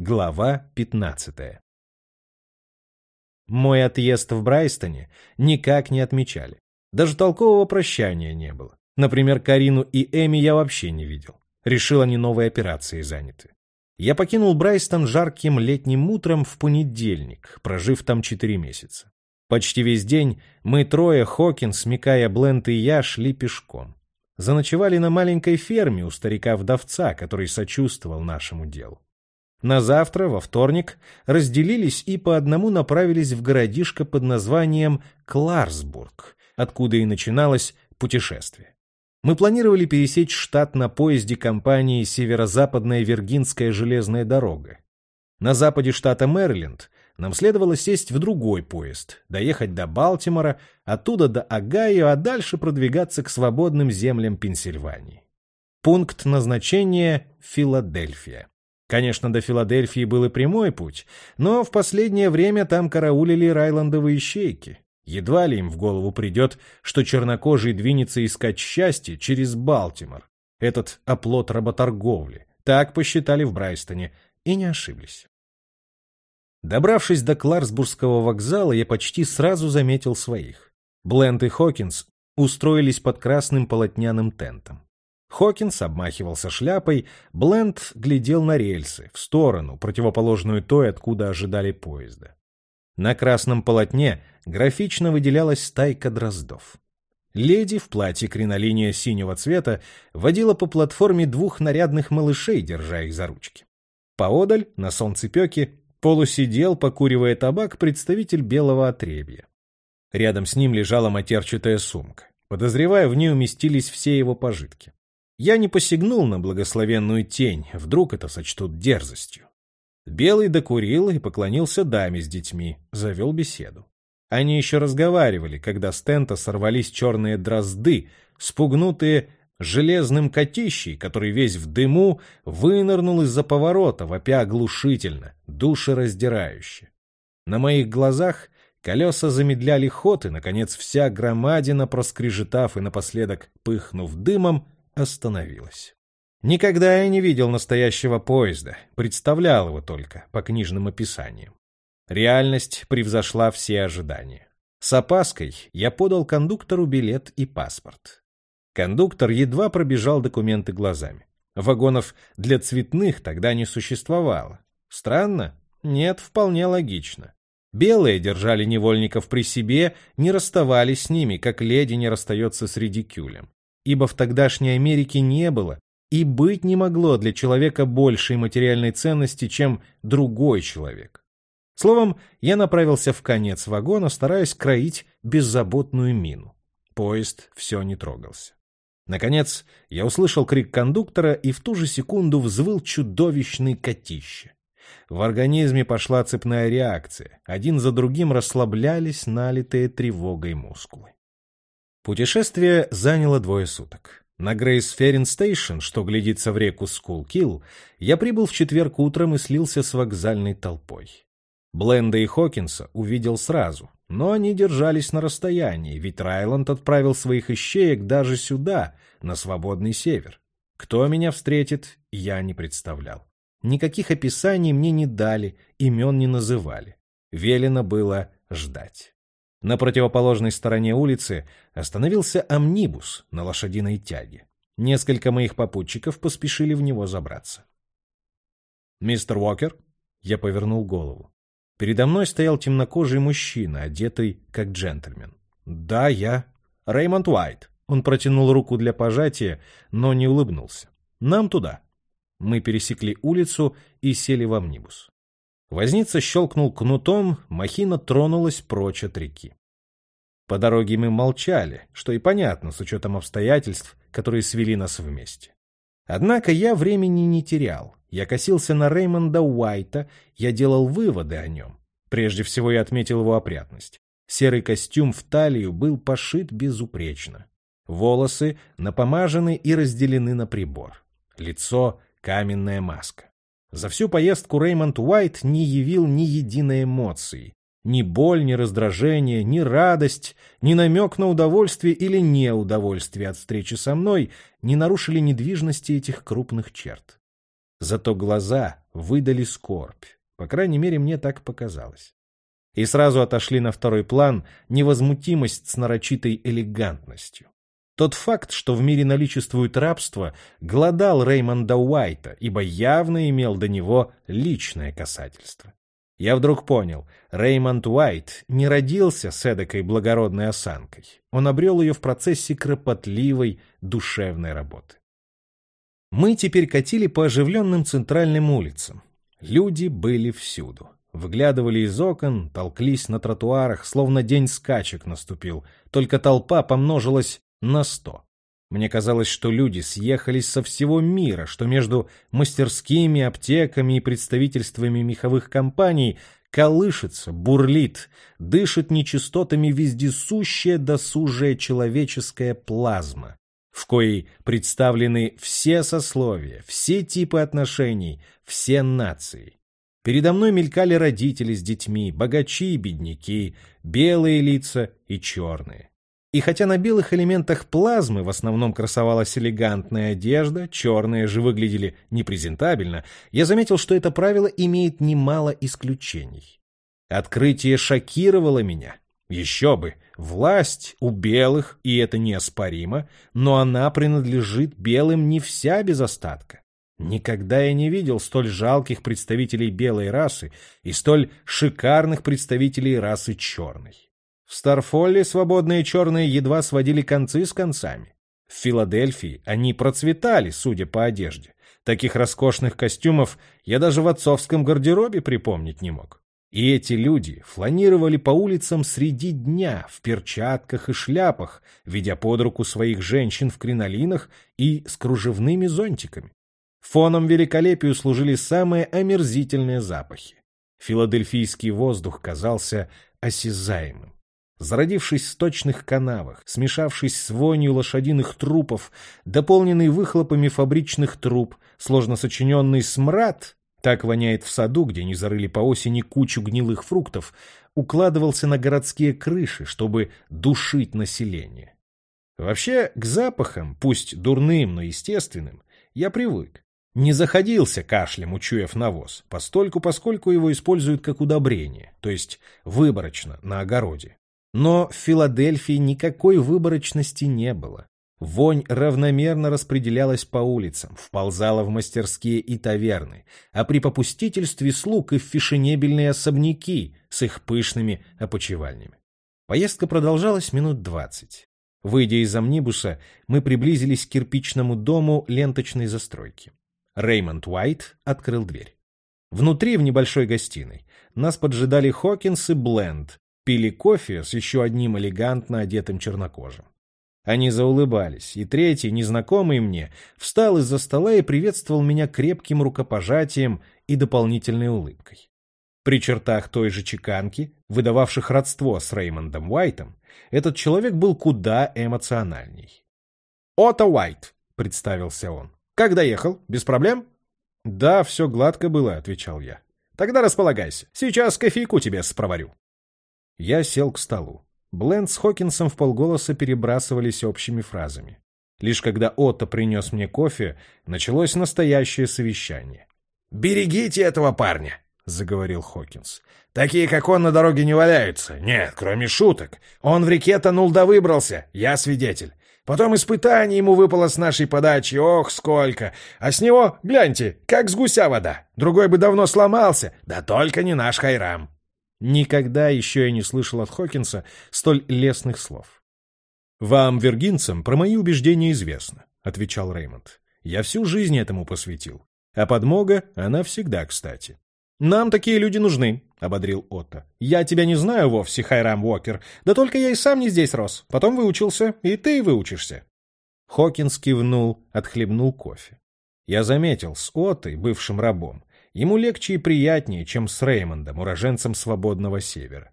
Глава 15 Мой отъезд в Брайстоне никак не отмечали. Даже толкового прощания не было. Например, Карину и Эми я вообще не видел. Решил, они новой операцией заняты. Я покинул Брайстон жарким летним утром в понедельник, прожив там четыре месяца. Почти весь день мы трое, Хокинс, Микая, Бленд и я, шли пешком. Заночевали на маленькой ферме у старика-вдовца, который сочувствовал нашему делу. На завтра, во вторник, разделились и по одному направились в городишко под названием Кларсбург, откуда и начиналось путешествие. Мы планировали пересечь штат на поезде компании «Северо-западная Виргинская железная дорога». На западе штата Мэриленд нам следовало сесть в другой поезд, доехать до Балтимора, оттуда до Огайо, а дальше продвигаться к свободным землям Пенсильвании. Пункт назначения – Филадельфия. Конечно, до Филадельфии был и прямой путь, но в последнее время там караулили райландовые щейки. Едва ли им в голову придет, что чернокожий двинется искать счастье через Балтимор, этот оплот работорговли. Так посчитали в Брайстоне, и не ошиблись. Добравшись до Кларсбургского вокзала, я почти сразу заметил своих. Бленд и Хокинс устроились под красным полотняным тентом. Хокинс обмахивался шляпой, Бленд глядел на рельсы, в сторону, противоположную той, откуда ожидали поезда. На красном полотне графично выделялась стайка дроздов. Леди в платье кринолиния синего цвета водила по платформе двух нарядных малышей, держа их за ручки. Поодаль, на солнцепеке, полусидел, покуривая табак, представитель белого отребья. Рядом с ним лежала матерчатая сумка. Подозревая, в ней уместились все его пожитки. Я не посягнул на благословенную тень, вдруг это сочтут дерзостью. Белый докурил и поклонился даме с детьми, завел беседу. Они еще разговаривали, когда с тента сорвались черные дрозды, спугнутые железным котищей, который весь в дыму вынырнул из-за поворота, вопя оглушительно, душераздирающе. На моих глазах колеса замедляли ход, и, наконец, вся громадина, проскрежетав и напоследок пыхнув дымом, остановилась. Никогда я не видел настоящего поезда, представлял его только по книжным описаниям. Реальность превзошла все ожидания. С опаской я подал кондуктору билет и паспорт. Кондуктор едва пробежал документы глазами. Вагонов для цветных тогда не существовало. Странно? Нет, вполне логично. Белые держали невольников при себе, не расставались с ними, как леди не расстается с редикюлем. Ибо в тогдашней Америке не было и быть не могло для человека большей материальной ценности, чем другой человек. Словом, я направился в конец вагона, стараясь кроить беззаботную мину. Поезд все не трогался. Наконец, я услышал крик кондуктора и в ту же секунду взвыл чудовищный котище. В организме пошла цепная реакция. Один за другим расслаблялись налитые тревогой мускулы. Путешествие заняло двое суток. На Грейс Феррин Стейшн, что глядится в реку Скулкилл, я прибыл в четверг утром и слился с вокзальной толпой. Бленда и Хокинса увидел сразу, но они держались на расстоянии, ведь Райланд отправил своих ищеек даже сюда, на свободный север. Кто меня встретит, я не представлял. Никаких описаний мне не дали, имен не называли. Велено было ждать. На противоположной стороне улицы остановился амнибус на лошадиной тяге. Несколько моих попутчиков поспешили в него забраться. «Мистер Уокер?» Я повернул голову. Передо мной стоял темнокожий мужчина, одетый как джентльмен. «Да, я. Реймонд Уайт». Он протянул руку для пожатия, но не улыбнулся. «Нам туда». Мы пересекли улицу и сели в амнибус. Возница щелкнул кнутом, махина тронулась прочь от реки. По дороге мы молчали, что и понятно с учетом обстоятельств, которые свели нас вместе. Однако я времени не терял. Я косился на Реймонда Уайта, я делал выводы о нем. Прежде всего я отметил его опрятность. Серый костюм в талию был пошит безупречно. Волосы напомажены и разделены на прибор. Лицо — каменная маска. За всю поездку Реймонд Уайт не явил ни единой эмоции. Ни боль, ни раздражение, ни радость, ни намек на удовольствие или неудовольствие от встречи со мной не нарушили недвижности этих крупных черт. Зато глаза, выдали скорбь. По крайней мере, мне так показалось. И сразу отошли на второй план невозмутимость с нарочитой элегантностью. Тот факт, что в мире наличествует рабство, глодал Реймонда Уайта, ибо явно имел до него личное касательство. Я вдруг понял, Реймонд Уайт не родился с эдакой благородной осанкой. Он обрел ее в процессе кропотливой душевной работы. Мы теперь катили по оживленным центральным улицам. Люди были всюду. Выглядывали из окон, толклись на тротуарах, словно день скачек наступил, только толпа помножилась на сто. Мне казалось, что люди съехались со всего мира, что между мастерскими, аптеками и представительствами меховых компаний колышется, бурлит, дышит нечистотами вездесущая досужая человеческая плазма, в коей представлены все сословия, все типы отношений, все нации. Передо мной мелькали родители с детьми, богачи и бедняки, белые лица и черные. И хотя на белых элементах плазмы в основном красовалась элегантная одежда, черные же выглядели непрезентабельно, я заметил, что это правило имеет немало исключений. Открытие шокировало меня. Еще бы, власть у белых, и это неоспоримо, но она принадлежит белым не вся без остатка. Никогда я не видел столь жалких представителей белой расы и столь шикарных представителей расы черной. В Старфолле свободные черные едва сводили концы с концами. В Филадельфии они процветали, судя по одежде. Таких роскошных костюмов я даже в отцовском гардеробе припомнить не мог. И эти люди фланировали по улицам среди дня в перчатках и шляпах, ведя под руку своих женщин в кринолинах и с кружевными зонтиками. Фоном великолепию служили самые омерзительные запахи. Филадельфийский воздух казался осязаемым. Зародившись в сточных канавах, смешавшись с вонью лошадиных трупов, дополненный выхлопами фабричных труб, сложно сочиненный смрад, так воняет в саду, где не зарыли по осени кучу гнилых фруктов, укладывался на городские крыши, чтобы душить население. Вообще, к запахам, пусть дурным, но естественным, я привык. Не заходился кашлем, учуяв навоз, постольку поскольку его используют как удобрение, то есть выборочно, на огороде. Но в Филадельфии никакой выборочности не было. Вонь равномерно распределялась по улицам, вползала в мастерские и таверны, а при попустительстве слуг и в фешенебельные особняки с их пышными опочивальнями. Поездка продолжалась минут двадцать. Выйдя из амнибуса, мы приблизились к кирпичному дому ленточной застройки. Реймонд Уайт открыл дверь. Внутри, в небольшой гостиной, нас поджидали Хокинс и Бленд, пили кофе с еще одним элегантно одетым чернокожим. Они заулыбались, и третий, незнакомый мне, встал из-за стола и приветствовал меня крепким рукопожатием и дополнительной улыбкой. При чертах той же чеканки, выдававших родство с Реймондом Уайтом, этот человек был куда эмоциональней. «Отто Уайт», — представился он. «Как доехал? Без проблем?» «Да, все гладко было», — отвечал я. «Тогда располагайся. Сейчас кофейку тебе спроварю». Я сел к столу. Бленд с Хокинсом в полголоса перебрасывались общими фразами. Лишь когда Отто принес мне кофе, началось настоящее совещание. «Берегите этого парня!» — заговорил Хокинс. «Такие, как он, на дороге не валяются. Нет, кроме шуток. Он в реке тонул да выбрался. Я свидетель. Потом испытание ему выпало с нашей подачи. Ох, сколько! А с него, гляньте, как с гуся вода. Другой бы давно сломался. Да только не наш Хайрам». Никогда еще я не слышал от Хокинса столь лестных слов. «Вам, вергинцам, про мои убеждения известно», — отвечал Реймонд. «Я всю жизнь этому посвятил. А подмога, она всегда кстати». «Нам такие люди нужны», — ободрил Отто. «Я тебя не знаю вовсе, Хайрам Уокер, да только я и сам не здесь рос. Потом выучился, и ты выучишься». Хокинс кивнул, отхлебнул кофе. Я заметил, с Оттой, бывшим рабом, Ему легче и приятнее, чем с Реймондом, уроженцем свободного севера.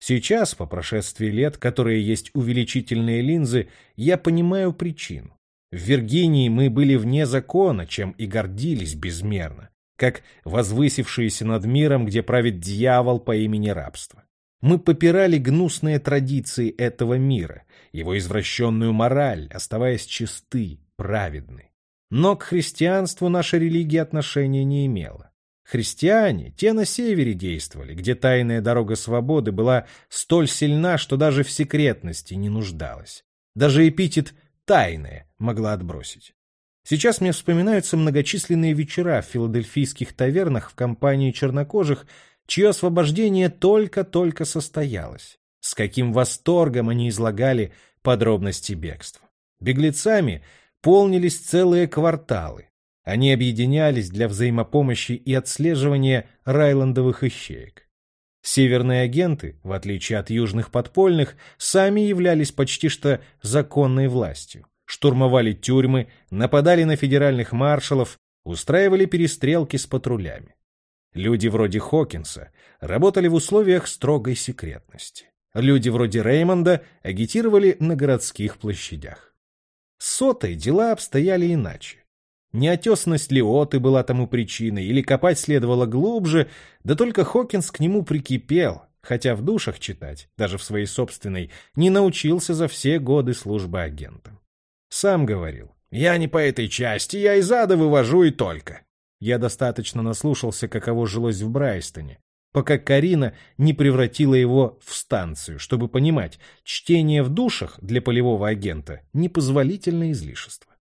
Сейчас, по прошествии лет, которые есть увеличительные линзы, я понимаю причину. В Виргинии мы были вне закона, чем и гордились безмерно, как возвысившиеся над миром, где правит дьявол по имени рабства. Мы попирали гнусные традиции этого мира, его извращенную мораль, оставаясь чисты, праведны. Но к христианству наша религия отношения не имела. Христиане, те на севере действовали, где тайная дорога свободы была столь сильна, что даже в секретности не нуждалась. Даже эпитет «тайное» могла отбросить. Сейчас мне вспоминаются многочисленные вечера в филадельфийских тавернах в компании чернокожих, чье освобождение только-только состоялось. С каким восторгом они излагали подробности бегства. Беглецами полнились целые кварталы. Они объединялись для взаимопомощи и отслеживания райландовых ищеек. Северные агенты, в отличие от южных подпольных, сами являлись почти что законной властью. Штурмовали тюрьмы, нападали на федеральных маршалов, устраивали перестрелки с патрулями. Люди вроде Хокинса работали в условиях строгой секретности. Люди вроде Реймонда агитировали на городских площадях. С сотой дела обстояли иначе. Неотесность Лиоты была тому причиной, или копать следовало глубже, да только Хокинс к нему прикипел, хотя в душах читать, даже в своей собственной, не научился за все годы службы агентом. Сам говорил, «Я не по этой части, я из ада вывожу и только». Я достаточно наслушался, каково жилось в Брайстоне, пока Карина не превратила его в станцию, чтобы понимать, чтение в душах для полевого агента — непозволительное излишество.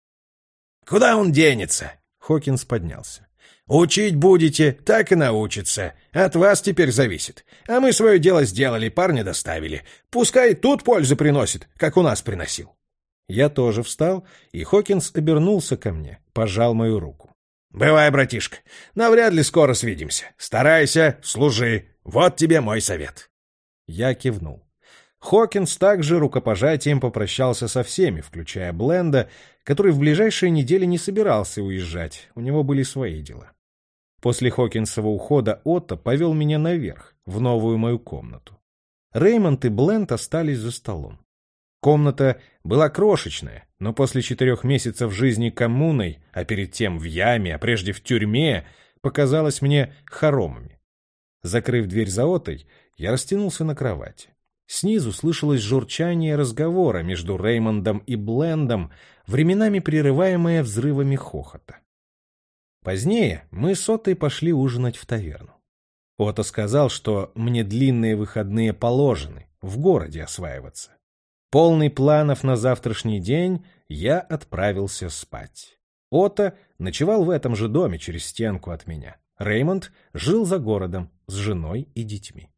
«Куда он денется?» — Хокинс поднялся. «Учить будете, так и научится. От вас теперь зависит. А мы свое дело сделали, парня доставили. Пускай тут пользу приносит, как у нас приносил». Я тоже встал, и Хокинс обернулся ко мне, пожал мою руку. «Бывай, братишка. Навряд ли скоро свидимся. Старайся, служи. Вот тебе мой совет». Я кивнул. Хокинс также рукопожатием попрощался со всеми, включая Бленда, который в ближайшие недели не собирался уезжать, у него были свои дела. После Хокинсова ухода Отто повел меня наверх, в новую мою комнату. Реймонд и Бленд остались за столом. Комната была крошечная, но после четырех месяцев жизни коммуной, а перед тем в яме, а прежде в тюрьме, показалась мне хоромами. Закрыв дверь за отой, я растянулся на кровати. Снизу слышалось журчание разговора между Реймондом и Блендом, временами прерываемое взрывами хохота. Позднее мы с Отой пошли ужинать в таверну. Ота сказал, что мне длинные выходные положены, в городе осваиваться. Полный планов на завтрашний день, я отправился спать. Ота ночевал в этом же доме через стенку от меня. Реймонд жил за городом с женой и детьми.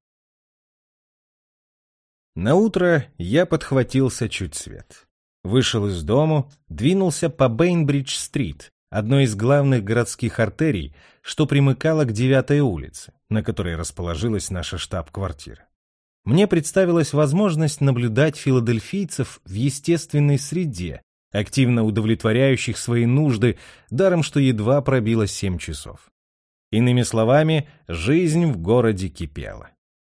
На утро я подхватился чуть свет. Вышел из дому, двинулся по Бейнбридж-стрит, одной из главных городских артерий, что примыкала к девятой улице, на которой расположилась наша штаб-квартира мне представилась возможность наблюдать филадельфийцев в естественной среде, активно удовлетворяющих свои нужды, даром что едва пробило семь часов. Иными словами, жизнь в городе кипела.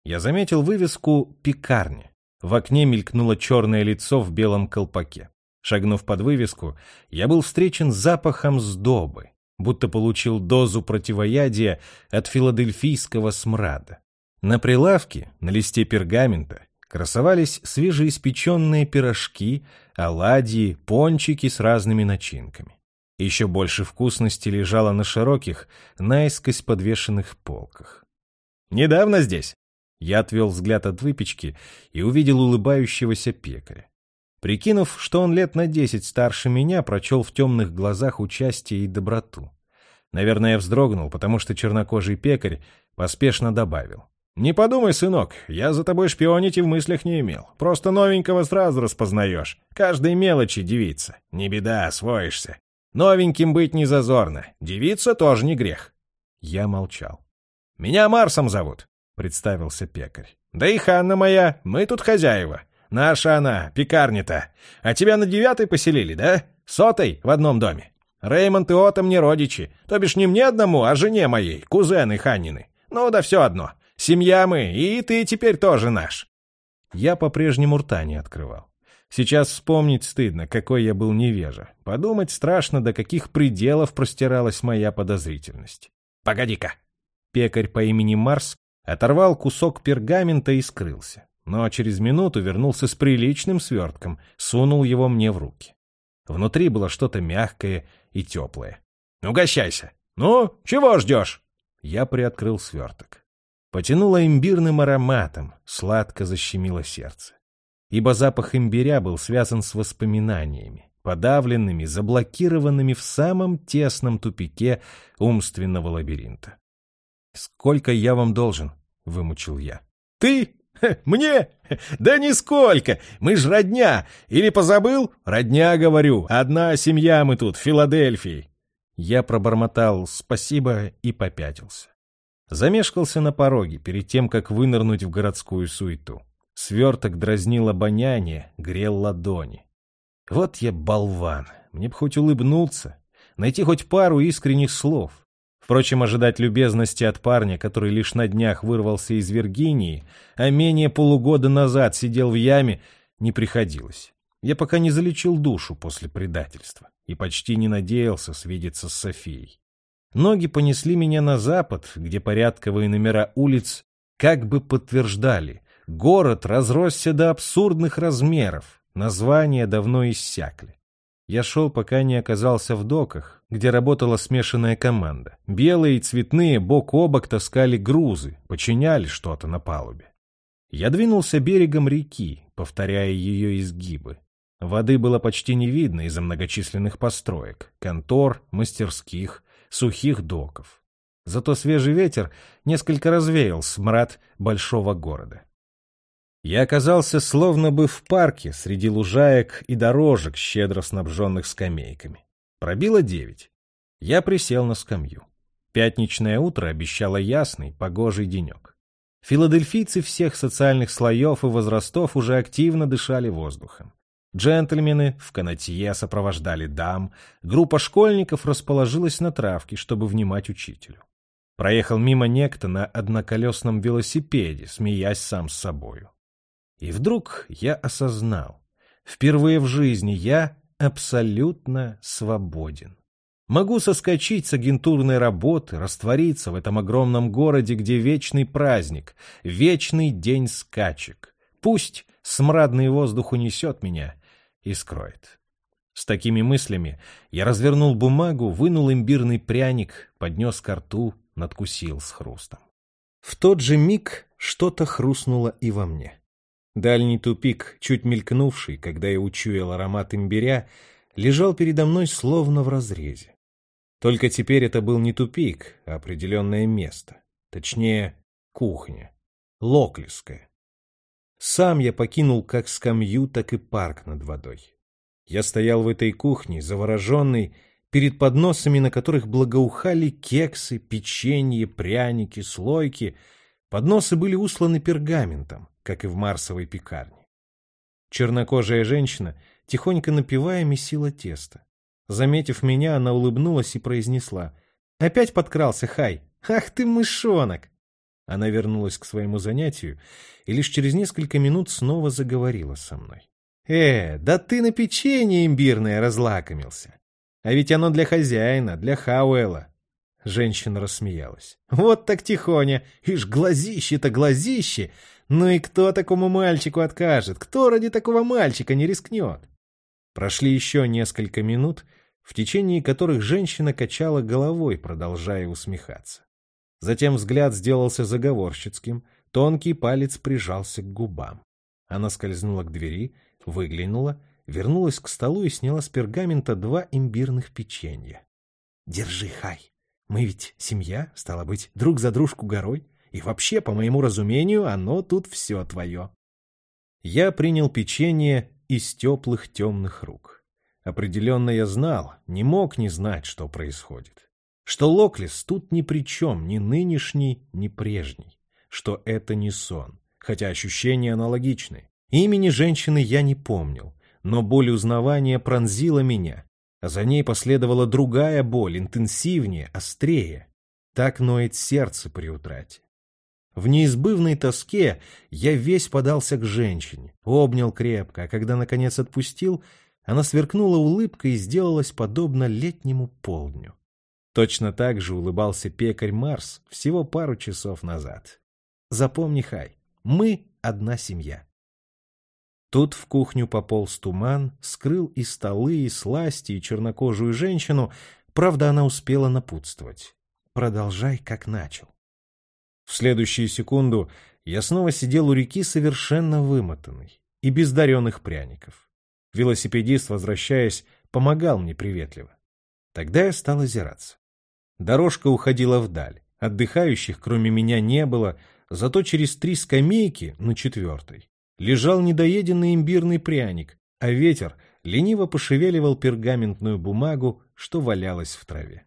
Я заметил вывеску «Пекарня». В окне мелькнуло черное лицо в белом колпаке. Шагнув под вывеску, я был встречен запахом сдобы, будто получил дозу противоядия от филадельфийского смрада. На прилавке, на листе пергамента, красовались свежеиспеченные пирожки, оладьи, пончики с разными начинками. Еще больше вкусности лежало на широких, наискось подвешенных полках. «Недавно здесь?» Я отвел взгляд от выпечки и увидел улыбающегося пекаря. Прикинув, что он лет на десять старше меня, прочел в темных глазах участие и доброту. Наверное, я вздрогнул, потому что чернокожий пекарь поспешно добавил. «Не подумай, сынок, я за тобой шпионить и в мыслях не имел. Просто новенького сразу распознаешь. Каждой мелочи девица. Не беда, освоишься. Новеньким быть не зазорно. Девица тоже не грех». Я молчал. «Меня Марсом зовут», — представился пекарь. «Да и Ханна моя, мы тут хозяева. Наша она, пекарня-то. А тебя на девятой поселили, да? Сотой в одном доме. Реймонд и Ота мне родичи. То бишь не мне одному, а жене моей, кузены Ханнины. Ну да все одно. Семья мы, и ты теперь тоже наш. Я по-прежнему рта не открывал. Сейчас вспомнить стыдно, какой я был невежа. Подумать страшно, до каких пределов простиралась моя подозрительность. «Погоди-ка!» Пекарь по имени Марс оторвал кусок пергамента и скрылся. Но через минуту вернулся с приличным свертком, сунул его мне в руки. Внутри было что-то мягкое и теплое. «Угощайся! Ну, чего ждешь?» Я приоткрыл сверток. Потянуло имбирным ароматом, сладко защемило сердце. Ибо запах имбиря был связан с воспоминаниями, подавленными, заблокированными в самом тесном тупике умственного лабиринта. «Сколько я вам должен?» — вымучил я. «Ты? Мне? Да нисколько! Мы ж родня! Или позабыл? Родня, говорю. Одна семья мы тут, в Филадельфии!» Я пробормотал «спасибо» и попятился. Замешкался на пороге перед тем, как вынырнуть в городскую суету. Сверток дразнил обоняние, грел ладони. Вот я болван, мне б хоть улыбнуться, найти хоть пару искренних слов. Впрочем, ожидать любезности от парня, который лишь на днях вырвался из Виргинии, а менее полугода назад сидел в яме, не приходилось. Я пока не залечил душу после предательства и почти не надеялся свидеться с Софией. Ноги понесли меня на запад, где порядковые номера улиц как бы подтверждали, город разросся до абсурдных размеров, названия давно иссякли. Я шел, пока не оказался в доках, где работала смешанная команда. Белые и цветные бок о бок таскали грузы, починяли что-то на палубе. Я двинулся берегом реки, повторяя ее изгибы. Воды было почти не видно из-за многочисленных построек, контор, мастерских, сухих доков. Зато свежий ветер несколько развеял смрад большого города. Я оказался словно бы в парке среди лужаек и дорожек, щедро снабженных скамейками. Пробило девять. Я присел на скамью. Пятничное утро обещало ясный, погожий денек. Филадельфийцы всех социальных слоев и возрастов уже активно дышали воздухом. Джентльмены в канатье сопровождали дам, группа школьников расположилась на травке, чтобы внимать учителю. Проехал мимо некто на одноколесном велосипеде, смеясь сам с собою. И вдруг я осознал, впервые в жизни я абсолютно свободен. Могу соскочить с агентурной работы, раствориться в этом огромном городе, где вечный праздник, вечный день скачек. Пусть смрадный воздух унесет меня и скроет. С такими мыслями я развернул бумагу, вынул имбирный пряник, поднес ко рту, надкусил с хрустом. В тот же миг что-то хрустнуло и во мне. Дальний тупик, чуть мелькнувший, когда я учуял аромат имбиря, лежал передо мной словно в разрезе. Только теперь это был не тупик, а определенное место. Точнее, кухня. Локлиская. Сам я покинул как скамью, так и парк над водой. Я стоял в этой кухне, завороженный, перед подносами, на которых благоухали кексы, печенье, пряники, слойки. Подносы были усланы пергаментом как и в Марсовой пекарне. Чернокожая женщина, тихонько напивая, месила тесто. Заметив меня, она улыбнулась и произнесла. «Опять подкрался, Хай! Ах ты мышонок!» Она вернулась к своему занятию и лишь через несколько минут снова заговорила со мной. «Э, да ты на печенье имбирное разлакомился! А ведь оно для хозяина, для Хауэлла!» Женщина рассмеялась. «Вот так тихоня! Ишь, глазище-то глазище! Ну и кто такому мальчику откажет? Кто ради такого мальчика не рискнет? Прошли еще несколько минут, в течение которых женщина качала головой, продолжая усмехаться. Затем взгляд сделался заговорщицким, тонкий палец прижался к губам. Она скользнула к двери, выглянула, вернулась к столу и сняла с пергамента два имбирных печенья. «Держи, Хай, мы ведь семья, стало быть, друг за дружку горой. И вообще, по моему разумению, оно тут все твое. Я принял печенье из теплых темных рук. Определенно я знал, не мог не знать, что происходит. Что Локлис тут ни при чем, ни нынешний, ни прежний. Что это не сон, хотя ощущения аналогичны. Имени женщины я не помнил, но боль узнавания пронзила меня, а за ней последовала другая боль, интенсивнее, острее. Так ноет сердце при утрате. В неизбывной тоске я весь подался к женщине, обнял крепко, а когда, наконец, отпустил, она сверкнула улыбкой и сделалась подобно летнему полдню. Точно так же улыбался пекарь Марс всего пару часов назад. Запомни, Хай, мы одна семья. Тут в кухню пополз туман, скрыл и столы, и сласти, и чернокожую женщину, правда, она успела напутствовать. продолжай, как начал. В следующую секунду я снова сидел у реки совершенно вымотанный и без даренных пряников. Велосипедист, возвращаясь, помогал мне приветливо. Тогда я стал озираться. Дорожка уходила вдаль. Отдыхающих, кроме меня, не было, зато через три скамейки, на четвертой, лежал недоеденный имбирный пряник, а ветер лениво пошевеливал пергаментную бумагу, что валялась в траве.